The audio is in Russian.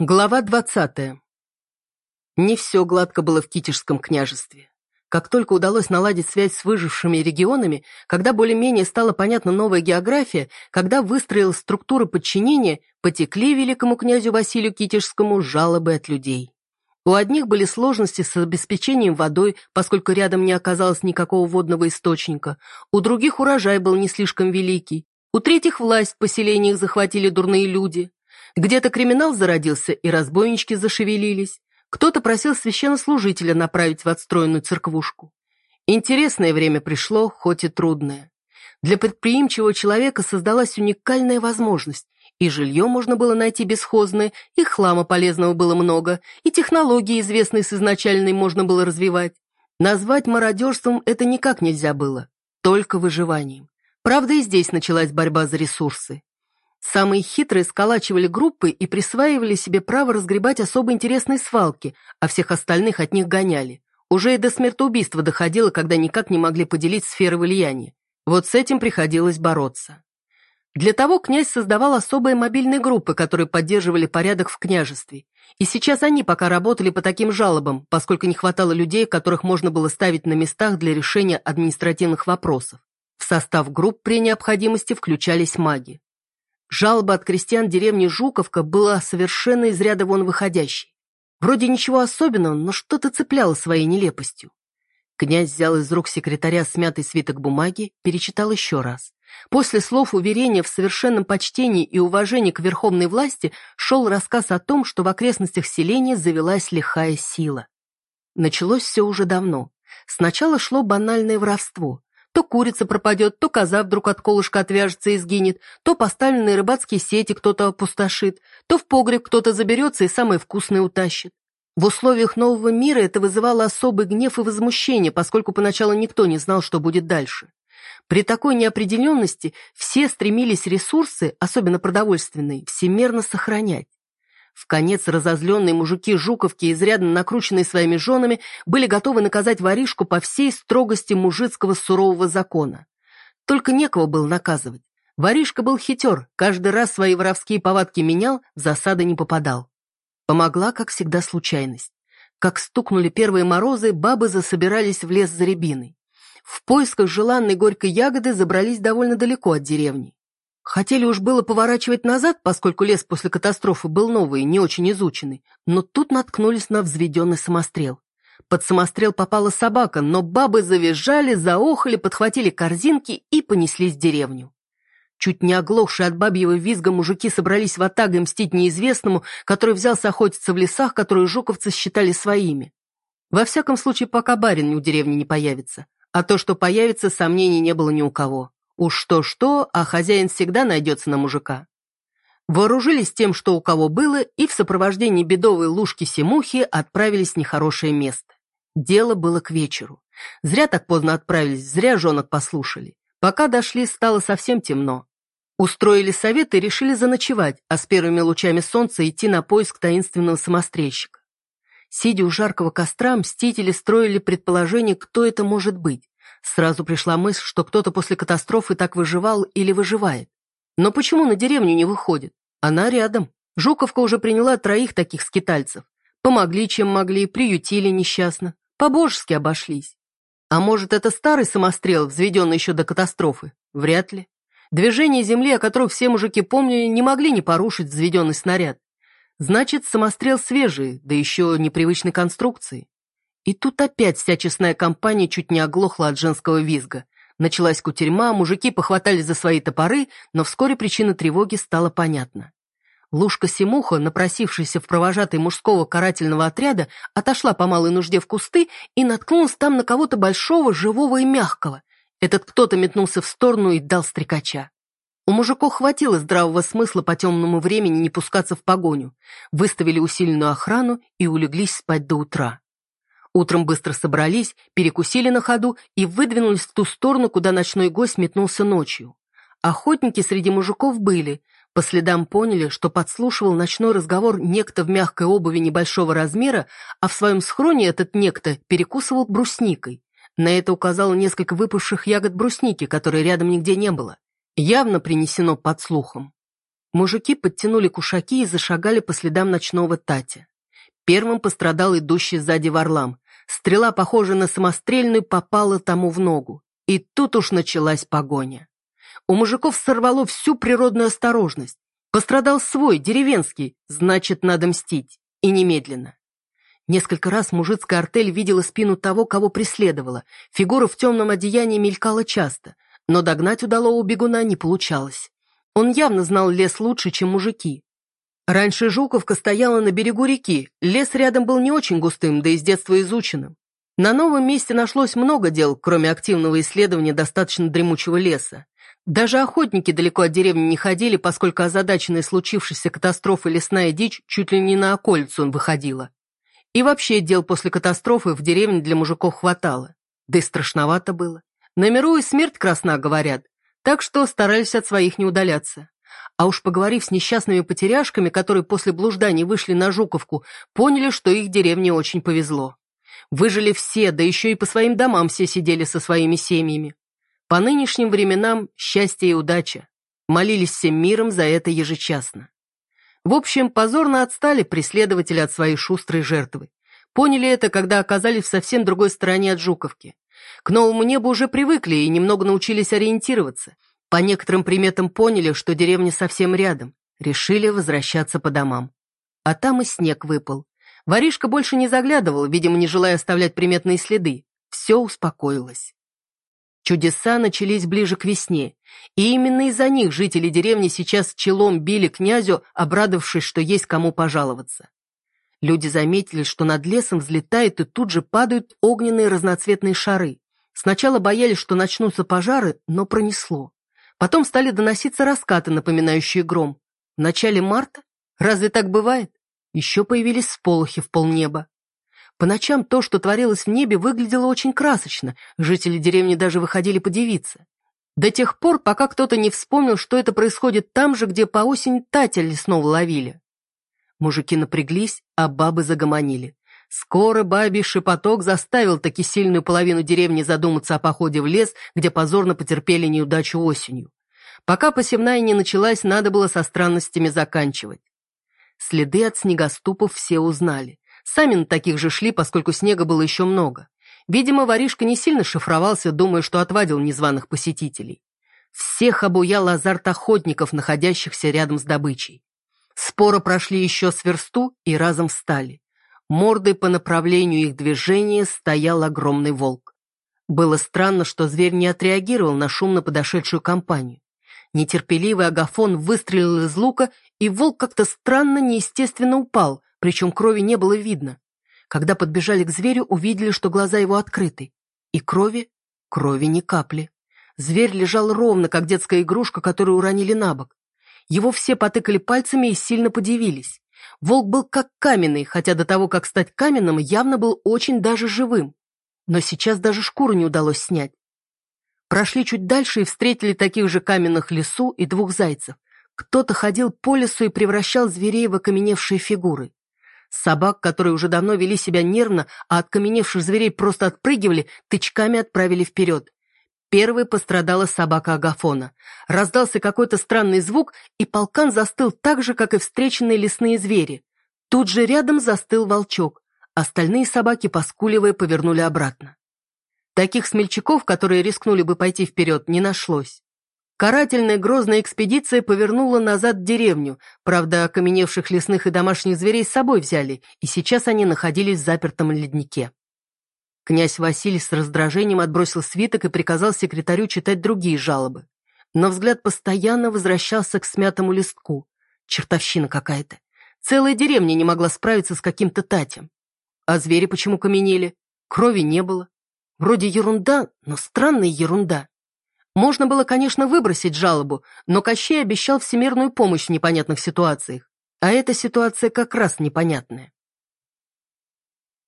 Глава двадцатая. Не все гладко было в Китежском княжестве. Как только удалось наладить связь с выжившими регионами, когда более-менее стала понятна новая география, когда выстроилась структура подчинения, потекли великому князю Василию Китежскому жалобы от людей. У одних были сложности с обеспечением водой, поскольку рядом не оказалось никакого водного источника, у других урожай был не слишком великий, у третьих власть в поселениях захватили дурные люди, где-то криминал зародился, и разбойнички зашевелились. Кто-то просил священнослужителя направить в отстроенную церквушку. Интересное время пришло, хоть и трудное. Для предприимчивого человека создалась уникальная возможность. И жилье можно было найти бесхозное, и хлама полезного было много, и технологии, известные с изначальной, можно было развивать. Назвать мародерством это никак нельзя было, только выживанием. Правда, и здесь началась борьба за ресурсы. Самые хитрые сколачивали группы и присваивали себе право разгребать особо интересные свалки, а всех остальных от них гоняли. Уже и до смертоубийства доходило, когда никак не могли поделить сферы влияния. Вот с этим приходилось бороться. Для того князь создавал особые мобильные группы, которые поддерживали порядок в княжестве. И сейчас они пока работали по таким жалобам, поскольку не хватало людей, которых можно было ставить на местах для решения административных вопросов. В состав групп при необходимости включались маги. Жалоба от крестьян деревни Жуковка была совершенно из ряда вон выходящей. Вроде ничего особенного, но что-то цепляло своей нелепостью. Князь взял из рук секретаря смятый свиток бумаги, перечитал еще раз. После слов уверения в совершенном почтении и уважении к верховной власти шел рассказ о том, что в окрестностях селения завелась лихая сила. Началось все уже давно. Сначала шло банальное воровство. То курица пропадет, то коза вдруг от колышка отвяжется и сгинет, то поставленные рыбацкие сети кто-то опустошит, то в погреб кто-то заберется и самое вкусное утащит. В условиях нового мира это вызывало особый гнев и возмущение, поскольку поначалу никто не знал, что будет дальше. При такой неопределенности все стремились ресурсы, особенно продовольственные, всемерно сохранять. В конец разозленные мужики Жуковки, изрядно накрученные своими женами, были готовы наказать воришку по всей строгости мужицкого сурового закона. Только некого было наказывать. Воришка был хитер, каждый раз свои воровские повадки менял, в засады не попадал. Помогла, как всегда, случайность. Как стукнули первые морозы, бабы засобирались в лес за рябиной. В поисках желанной горькой ягоды забрались довольно далеко от деревни. Хотели уж было поворачивать назад, поскольку лес после катастрофы был новый, не очень изученный, но тут наткнулись на взведенный самострел. Под самострел попала собака, но бабы завизжали, заохали, подхватили корзинки и понеслись в деревню. Чуть не оглохшие от бабьего визга мужики собрались в атаге мстить неизвестному, который взялся охотиться в лесах, которые жуковцы считали своими. Во всяком случае, пока барин у деревни не появится. А то, что появится, сомнений не было ни у кого. Уж что-что, а хозяин всегда найдется на мужика. Вооружились тем, что у кого было, и в сопровождении бедовой лужки-семухи отправились в нехорошее место. Дело было к вечеру. Зря так поздно отправились, зря женок послушали. Пока дошли, стало совсем темно. Устроили совет и решили заночевать, а с первыми лучами солнца идти на поиск таинственного самострельщика. Сидя у жаркого костра, мстители строили предположение, кто это может быть. Сразу пришла мысль, что кто-то после катастрофы так выживал или выживает. Но почему на деревню не выходит? Она рядом. Жуковка уже приняла троих таких скитальцев. Помогли, чем могли, приютили несчастно. По-божески обошлись. А может, это старый самострел, взведенный еще до катастрофы? Вряд ли. Движение земли, о которых все мужики помнили, не могли не порушить взведенный снаряд. Значит, самострел свежий, да еще непривычной конструкции. И тут опять вся честная компания чуть не оглохла от женского визга. Началась кутерьма, мужики похватали за свои топоры, но вскоре причина тревоги стала понятна. Лушка-семуха, напросившаяся в провожатый мужского карательного отряда, отошла по малой нужде в кусты и наткнулась там на кого-то большого, живого и мягкого. Этот кто-то метнулся в сторону и дал стрекача. У мужиков хватило здравого смысла по темному времени не пускаться в погоню. Выставили усиленную охрану и улеглись спать до утра. Утром быстро собрались, перекусили на ходу и выдвинулись в ту сторону, куда ночной гость метнулся ночью. Охотники среди мужиков были. По следам поняли, что подслушивал ночной разговор некто в мягкой обуви небольшого размера, а в своем схроне этот некто перекусывал брусникой. На это указало несколько выпавших ягод брусники, которые рядом нигде не было. Явно принесено подслухом. Мужики подтянули кушаки и зашагали по следам ночного Татя. Первым пострадал идущий сзади Варлам. Стрела, похожая на самострельную, попала тому в ногу. И тут уж началась погоня. У мужиков сорвало всю природную осторожность. Пострадал свой, деревенский, значит, надо мстить. И немедленно. Несколько раз мужицкая артель видела спину того, кого преследовала. Фигура в темном одеянии мелькала часто, но догнать удалого бегуна не получалось. Он явно знал лес лучше, чем мужики. Раньше Жуковка стояла на берегу реки, лес рядом был не очень густым, да и с детства изученным. На новом месте нашлось много дел, кроме активного исследования достаточно дремучего леса. Даже охотники далеко от деревни не ходили, поскольку озадаченная случившейся катастрофой лесная дичь чуть ли не на околицу он выходила. И вообще дел после катастрофы в деревне для мужиков хватало. Да и страшновато было. На миру и смерть красна, говорят, так что старались от своих не удаляться. А уж поговорив с несчастными потеряшками, которые после блужданий вышли на Жуковку, поняли, что их деревне очень повезло. Выжили все, да еще и по своим домам все сидели со своими семьями. По нынешним временам счастье и удача. Молились всем миром за это ежечасно. В общем, позорно отстали преследователи от своей шустрой жертвы. Поняли это, когда оказались в совсем другой стороне от Жуковки. К новому небу уже привыкли и немного научились ориентироваться. По некоторым приметам поняли, что деревня совсем рядом. Решили возвращаться по домам. А там и снег выпал. Воришка больше не заглядывал, видимо, не желая оставлять приметные следы. Все успокоилось. Чудеса начались ближе к весне, и именно из-за них жители деревни сейчас челом били князю, обрадовавшись, что есть кому пожаловаться. Люди заметили, что над лесом взлетают и тут же падают огненные разноцветные шары. Сначала боялись, что начнутся пожары, но пронесло. Потом стали доноситься раскаты, напоминающие гром. В начале марта? Разве так бывает? Еще появились всполохи в полнеба. По ночам то, что творилось в небе, выглядело очень красочно, жители деревни даже выходили подивиться. До тех пор, пока кто-то не вспомнил, что это происходит там же, где по осени Татя лесного ловили. Мужики напряглись, а бабы загомонили. Скоро бабий шепоток заставил таки сильную половину деревни задуматься о походе в лес, где позорно потерпели неудачу осенью. Пока посевная не началась, надо было со странностями заканчивать. Следы от снегоступов все узнали. Сами на таких же шли, поскольку снега было еще много. Видимо, воришка не сильно шифровался, думая, что отвадил незваных посетителей. Всех обуял азарт охотников, находящихся рядом с добычей. Споры прошли еще с версту и разом встали. Мордой по направлению их движения стоял огромный волк. Было странно, что зверь не отреагировал на шумно подошедшую компанию. Нетерпеливый агафон выстрелил из лука, и волк как-то странно, неестественно упал, причем крови не было видно. Когда подбежали к зверю, увидели, что глаза его открыты. И крови? Крови ни капли. Зверь лежал ровно, как детская игрушка, которую уронили на бок. Его все потыкали пальцами и сильно подивились. Волк был как каменный, хотя до того, как стать каменным, явно был очень даже живым. Но сейчас даже шкуру не удалось снять. Прошли чуть дальше и встретили таких же каменных лесу и двух зайцев. Кто-то ходил по лесу и превращал зверей в окаменевшие фигуры. Собак, которые уже давно вели себя нервно, а от каменевших зверей просто отпрыгивали, тычками отправили вперед. Первой пострадала собака Агафона. Раздался какой-то странный звук, и полкан застыл так же, как и встреченные лесные звери. Тут же рядом застыл волчок. Остальные собаки, поскуливая, повернули обратно. Таких смельчаков, которые рискнули бы пойти вперед, не нашлось. Карательная грозная экспедиция повернула назад в деревню, правда, окаменевших лесных и домашних зверей с собой взяли, и сейчас они находились в запертом леднике. Князь Василий с раздражением отбросил свиток и приказал секретарю читать другие жалобы. Но взгляд постоянно возвращался к смятому листку. Чертовщина какая-то. Целая деревня не могла справиться с каким-то татем. А звери почему каменели? Крови не было. Вроде ерунда, но странная ерунда. Можно было, конечно, выбросить жалобу, но Кощей обещал всемирную помощь в непонятных ситуациях. А эта ситуация как раз непонятная.